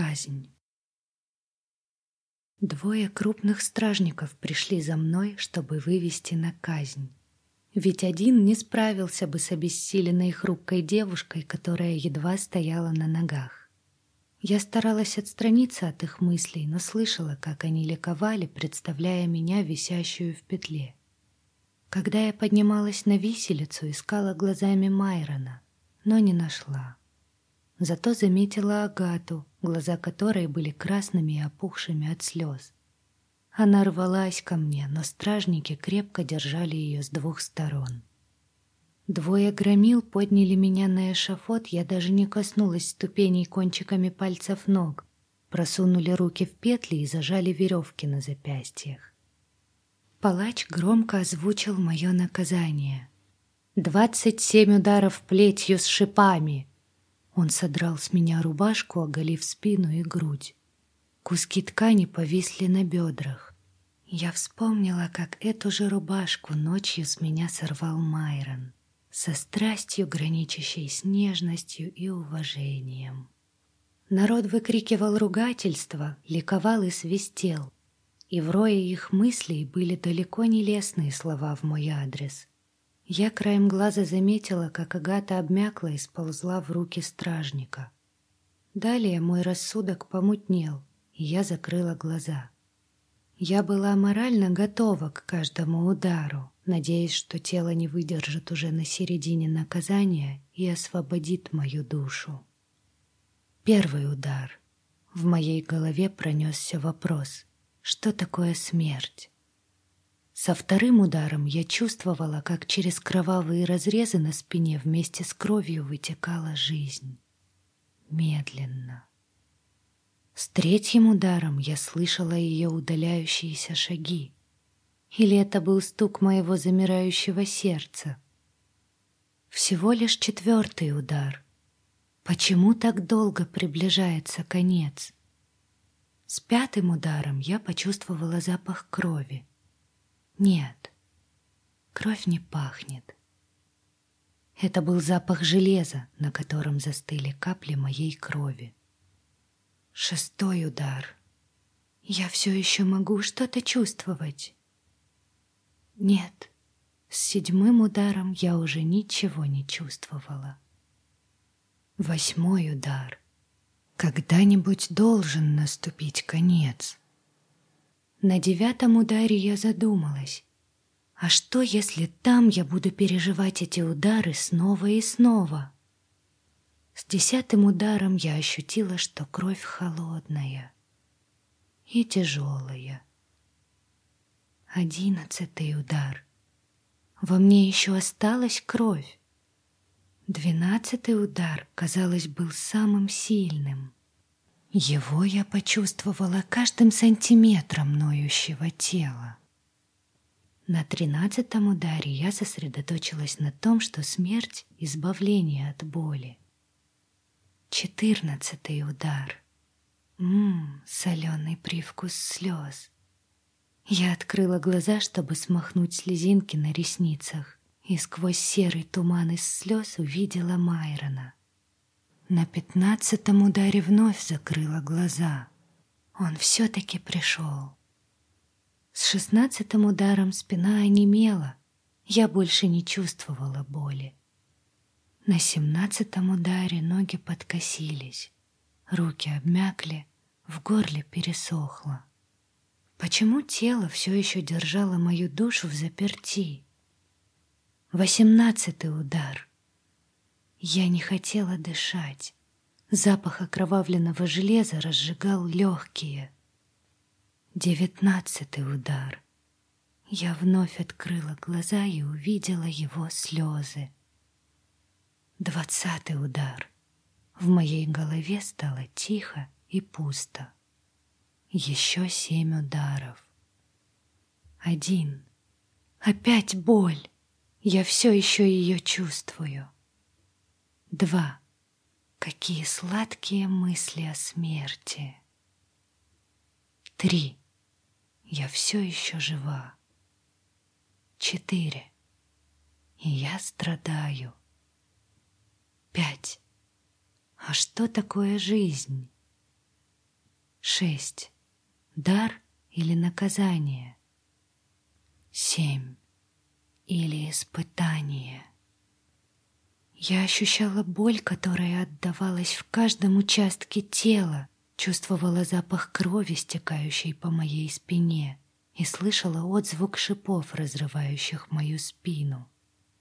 Казнь. Двое крупных стражников пришли за мной, чтобы вывести на казнь. Ведь один не справился бы с обессиленной хрупкой девушкой, которая едва стояла на ногах. Я старалась отстраниться от их мыслей, но слышала, как они ликовали, представляя меня висящую в петле. Когда я поднималась на виселицу, искала глазами Майрона, но не нашла. Зато заметила Агату, глаза которой были красными и опухшими от слез. Она рвалась ко мне, но стражники крепко держали ее с двух сторон. Двое громил подняли меня на эшафот, я даже не коснулась ступеней кончиками пальцев ног, просунули руки в петли и зажали веревки на запястьях. Палач громко озвучил мое наказание. «Двадцать семь ударов плетью с шипами!» Он содрал с меня рубашку, оголив спину и грудь. Куски ткани повисли на бедрах. Я вспомнила, как эту же рубашку ночью с меня сорвал Майрон, со страстью, граничащей с нежностью и уважением. Народ выкрикивал ругательства, ликовал и свистел, и в рое их мыслей были далеко не лестные слова в мой адрес. Я краем глаза заметила, как Агата обмякла и сползла в руки стражника. Далее мой рассудок помутнел, и я закрыла глаза. Я была морально готова к каждому удару, надеясь, что тело не выдержит уже на середине наказания и освободит мою душу. Первый удар. В моей голове пронесся вопрос, что такое смерть? Со вторым ударом я чувствовала, как через кровавые разрезы на спине вместе с кровью вытекала жизнь. Медленно. С третьим ударом я слышала ее удаляющиеся шаги. Или это был стук моего замирающего сердца? Всего лишь четвертый удар. Почему так долго приближается конец? С пятым ударом я почувствовала запах крови. Нет, кровь не пахнет. Это был запах железа, на котором застыли капли моей крови. Шестой удар. Я все еще могу что-то чувствовать. Нет, с седьмым ударом я уже ничего не чувствовала. Восьмой удар. Когда-нибудь должен наступить конец. На девятом ударе я задумалась. А что, если там я буду переживать эти удары снова и снова? С десятым ударом я ощутила, что кровь холодная и тяжелая. Одиннадцатый удар. Во мне еще осталась кровь. Двенадцатый удар, казалось, был самым сильным. Его я почувствовала каждым сантиметром ноющего тела. На тринадцатом ударе я сосредоточилась на том, что смерть — избавление от боли. Четырнадцатый удар. Ммм, соленый привкус слез. Я открыла глаза, чтобы смахнуть слезинки на ресницах, и сквозь серый туман из слез увидела Майрона. На пятнадцатом ударе вновь закрыла глаза. Он все-таки пришел. С шестнадцатым ударом спина онемела. Я больше не чувствовала боли. На семнадцатом ударе ноги подкосились. Руки обмякли, в горле пересохло. Почему тело все еще держало мою душу в заперти? Восемнадцатый удар. Я не хотела дышать. Запах окровавленного железа разжигал легкие. Девятнадцатый удар. Я вновь открыла глаза и увидела его слезы. Двадцатый удар. В моей голове стало тихо и пусто. Еще семь ударов. Один. Опять боль. Я все еще ее чувствую. Два. Какие сладкие мысли о смерти. Три. Я все еще жива. Четыре. И я страдаю. Пять. А что такое жизнь? Шесть. Дар или наказание? Семь. Или испытание? Я ощущала боль, которая отдавалась в каждом участке тела, чувствовала запах крови, стекающей по моей спине, и слышала отзвук шипов, разрывающих мою спину.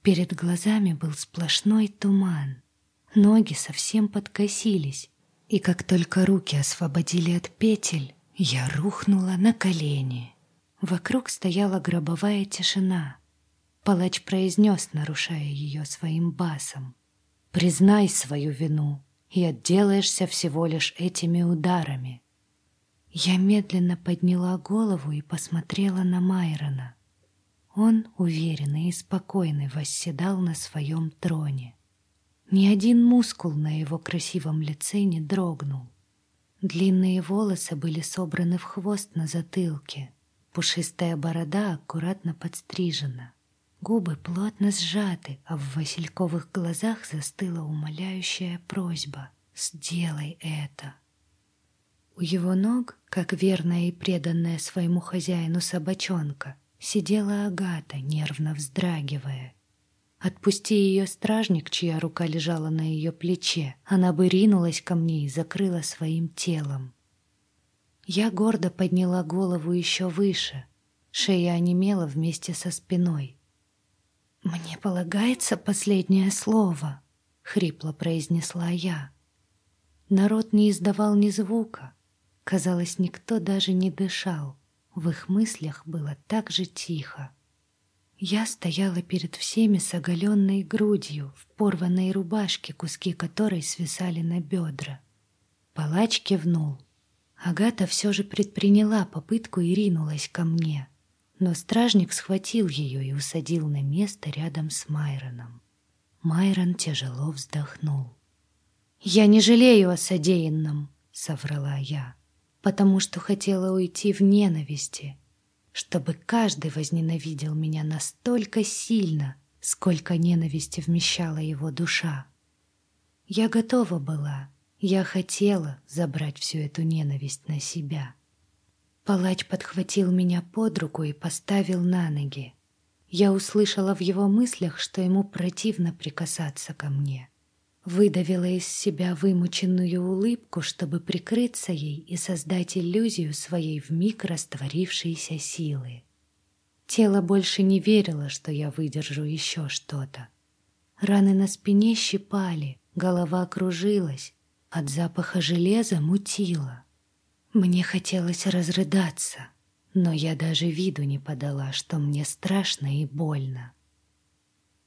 Перед глазами был сплошной туман. Ноги совсем подкосились, и как только руки освободили от петель, я рухнула на колени. Вокруг стояла гробовая тишина. Палач произнес, нарушая ее своим басом. «Признай свою вину, и отделаешься всего лишь этими ударами». Я медленно подняла голову и посмотрела на Майрона. Он, уверенный и спокойный, восседал на своем троне. Ни один мускул на его красивом лице не дрогнул. Длинные волосы были собраны в хвост на затылке. Пушистая борода аккуратно подстрижена. Губы плотно сжаты, а в васильковых глазах застыла умоляющая просьба «Сделай это!». У его ног, как верная и преданная своему хозяину собачонка, сидела Агата, нервно вздрагивая. Отпусти ее стражник, чья рука лежала на ее плече, она бы ринулась ко мне и закрыла своим телом. Я гордо подняла голову еще выше. Шея онемела вместе со спиной. «Мне полагается последнее слово», — хрипло произнесла я. Народ не издавал ни звука, Казалось, никто даже не дышал. В их мыслях было так же тихо. Я стояла перед всеми с оголенной грудью, в порванной рубашке, куски которой свисали на бедра. Палач кивнул. Агата все же предприняла попытку и ринулась ко мне. Но стражник схватил ее и усадил на место рядом с Майроном. Майрон тяжело вздохнул. «Я не жалею о содеянном», — соврала я потому что хотела уйти в ненависти, чтобы каждый возненавидел меня настолько сильно, сколько ненависти вмещала его душа. Я готова была, я хотела забрать всю эту ненависть на себя. Палач подхватил меня под руку и поставил на ноги. Я услышала в его мыслях, что ему противно прикасаться ко мне выдавила из себя вымученную улыбку, чтобы прикрыться ей и создать иллюзию своей вмиг растворившейся силы. Тело больше не верило, что я выдержу еще что-то. Раны на спине щипали, голова кружилась, от запаха железа мутило. Мне хотелось разрыдаться, но я даже виду не подала, что мне страшно и больно.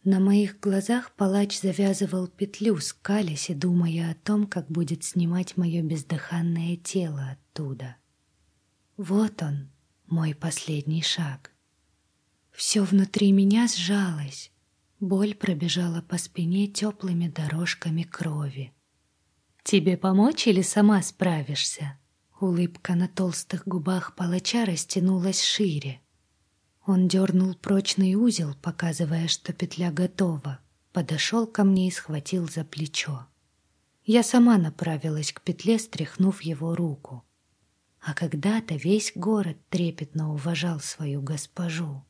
На моих глазах палач завязывал петлю, скалясь и думая о том, как будет снимать мое бездыханное тело оттуда. Вот он, мой последний шаг. Все внутри меня сжалось. Боль пробежала по спине теплыми дорожками крови. «Тебе помочь или сама справишься?» Улыбка на толстых губах палача растянулась шире. Он дернул прочный узел, показывая, что петля готова, подошел ко мне и схватил за плечо. Я сама направилась к петле, стряхнув его руку. А когда-то весь город трепетно уважал свою госпожу.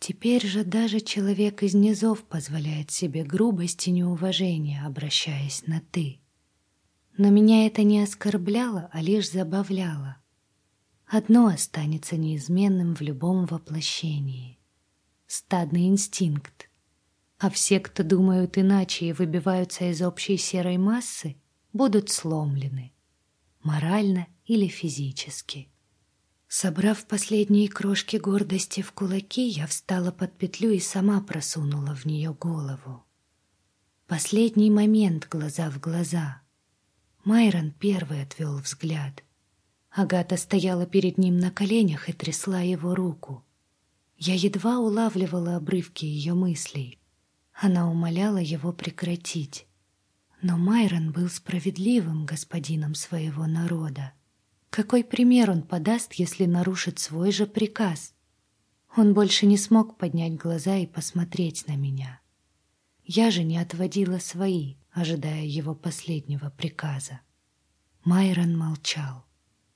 Теперь же даже человек из низов позволяет себе грубость и неуважение, обращаясь на «ты». Но меня это не оскорбляло, а лишь забавляло. Одно останется неизменным в любом воплощении — стадный инстинкт. А все, кто думают иначе и выбиваются из общей серой массы, будут сломлены, морально или физически. Собрав последние крошки гордости в кулаки, я встала под петлю и сама просунула в нее голову. Последний момент глаза в глаза. Майрон первый отвел взгляд — Агата стояла перед ним на коленях и трясла его руку. Я едва улавливала обрывки ее мыслей. Она умоляла его прекратить. Но Майрон был справедливым господином своего народа. Какой пример он подаст, если нарушит свой же приказ? Он больше не смог поднять глаза и посмотреть на меня. Я же не отводила свои, ожидая его последнего приказа. Майрон молчал.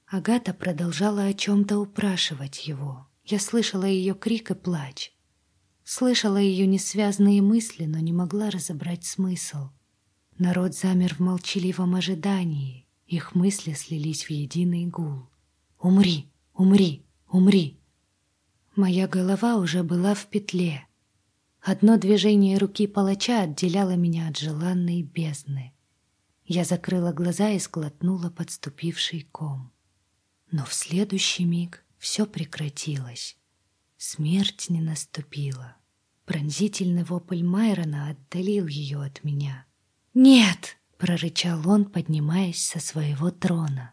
Агата продолжала о чем-то упрашивать его. Я слышала ее крик и плач. Слышала ее несвязные мысли, но не могла разобрать смысл. Народ замер в молчаливом ожидании. Их мысли слились в единый гул. «Умри! Умри! Умри!» Моя голова уже была в петле. Одно движение руки палача отделяло меня от желанной бездны. Я закрыла глаза и сглотнула подступивший ком. Но в следующий миг все прекратилось. Смерть не наступила. Пронзительный вопль Майрона отдалил ее от меня. «Нет!» — прорычал он, поднимаясь со своего трона.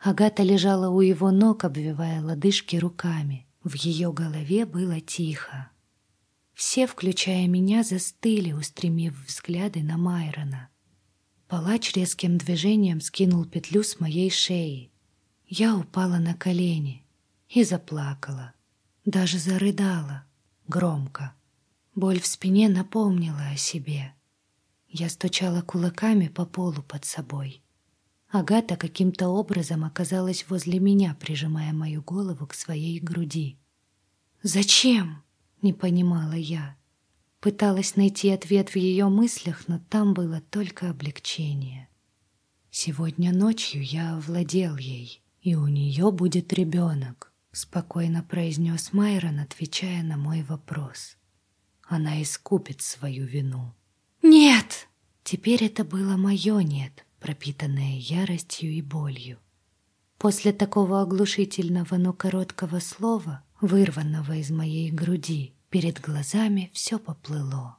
Агата лежала у его ног, обвивая лодыжки руками. В ее голове было тихо. Все, включая меня, застыли, устремив взгляды на Майрона. Палач резким движением скинул петлю с моей шеи. Я упала на колени и заплакала. Даже зарыдала, громко. Боль в спине напомнила о себе. Я стучала кулаками по полу под собой. Агата каким-то образом оказалась возле меня, прижимая мою голову к своей груди. «Зачем?» — не понимала я. Пыталась найти ответ в ее мыслях, но там было только облегчение. Сегодня ночью я овладел ей, и у нее будет ребенок, спокойно произнес Майрон, отвечая на мой вопрос. Она искупит свою вину. Нет! Теперь это было мое «нет», пропитанное яростью и болью. После такого оглушительного, но короткого слова, вырванного из моей груди, Перед глазами все поплыло.